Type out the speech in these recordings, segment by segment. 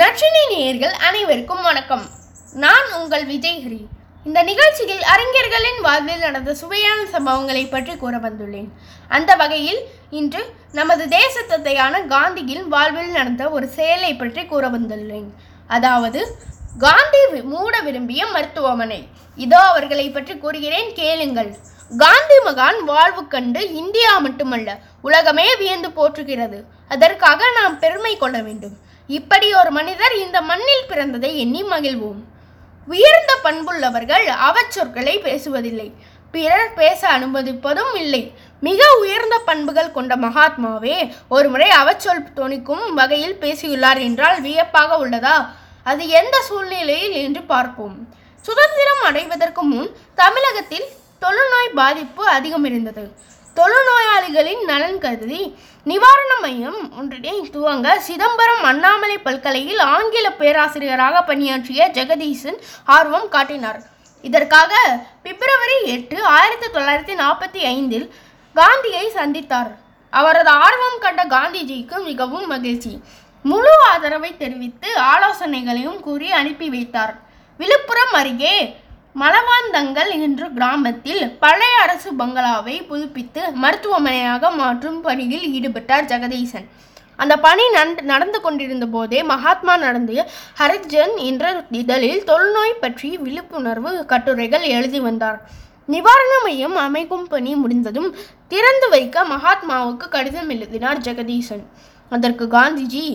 நற்றினை நேயர்கள் அனைவருக்கும் வணக்கம். நான் உங்கள் விஜய்ஹரி இந்த நிகழ்ச்சியில் அறிஞர்களின் வாழ்வில் நடந்த சுவையான சம்பவங்களை பற்றி கூற வந்துள்ளேன். அந்த வகையில் இன்று நமது தேச தந்தையான காந்தியின் வாழ்வில் நடந்த ஒரு செயலை பற்றி கூற வந்துள்ளேன். அதாவது காந்தி மூட விரும்பிய மருத்துவமனை. இதோ அவர்களை பற்றி கூறுகிறேன் கேளுங்கள். காந்தி மகான் வாழ்வு கண்டு இந்தியா மட்டுமல்ல உலகமே வியந்து போற்றுகிறது. அதற்காக நாம் பெருமை கொள்ள வேண்டும். இப்படி ஒரு மனிதர் இந்த மண்ணில் பிறந்ததை எண்ணி மகிழ்வோம். உயர்ந்த பண்புள்ளவர்கள் அவச்சொற்களை பேசுவதில்லை. பிறர் பேச அனுமதிப்பதும் இல்லை. மிக உயர்ந்த பண்புகள் கொண்ட மகாத்மாவே ஒருமுறை அவச்சொல் துணிக்கும் வகையில் பேசியுள்ளார் என்றால் வியப்பாக உள்ளதா? அது எந்த சூழ்நிலையில் என்று பார்ப்போம். சுதந்திரம் அடைவதற்கு முன் தமிழகத்தில் தொழுநோய் பாதிப்பு அதிகம் இருந்தது தொழுநோயாளிகளின் நலன் கருதி நிவாரண மையம் ஒன்றினை துவங்க சிதம்பரம் அண்ணாமலை பல்கலையில் ஆங்கில பேராசிரியராக பணியாற்றிய ஜெகதீசன் ஆர்வம் காட்டினார். இதற்காக பிப்ரவரி எட்டு ஆயிரத்தி தொள்ளாயிரத்தி நாற்பத்தி ஐந்தில் காந்தியை சந்தித்தார். அவரது ஆர்வம் கண்ட காந்திஜிக்கு மிகவும் மகிழ்ச்சி. முழு ஆதரவை தெரிவித்து ஆலோசனைகளையும் கூறி அனுப்பி வைத்தார். விழுப்புரம் அருகே மலவாந்தங்கல் என்ற கிராமத்தில் பழைய அரசு பங்களாவை புதுப்பித்து மருத்துவமனையாக மாற்றும் பணியில் ஈடுபட்டார் ஜெகதீசன். அந்த பணி நடந்து கொண்டிருந்த போதே மகாத்மா நடந்த ஹரிஜன் என்ற இதழில் தொழுநோய் பற்றி விழிப்புணர்வு கட்டுரைகள் எழுதி வந்தார். நிவாரண மையம் அமைக்கும் பணி முடிந்ததும் திறந்து வைக்க மகாத்மாவுக்கு கடிதம் எழுதினார் ஜெகதீசன். அதற்கு காந்திஜி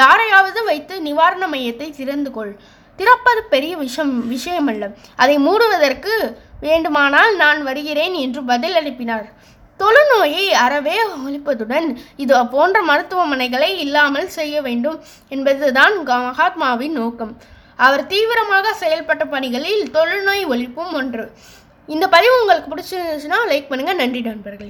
யாரையாவது வைத்து நிவாரண மையத்தை திறந்து கொள். திறப்பது பெரிய விஷம் விஷயமல்ல. அதை மூடுவதற்கு வேண்டுமானால் நான் வருகிறேன் என்று பதில் அனுப்பினார். தொழுநோயை அறவே ஒழிப்பதுடன் இது போன்ற மருத்துவமனைகளை இல்லாமல் செய்ய வேண்டும் என்பதுதான் மகாத்மாவின் நோக்கம். அவர் தீவிரமாக செயல்பட்ட பணிகளில் தொழுநோய் ஒழிப்பும் ஒன்று. இந்த பதிவு உங்களுக்கு பிடிச்சிருந்துச்சுன்னா லைக் பண்ணுங்கள் நன்றி நண்பர்களே.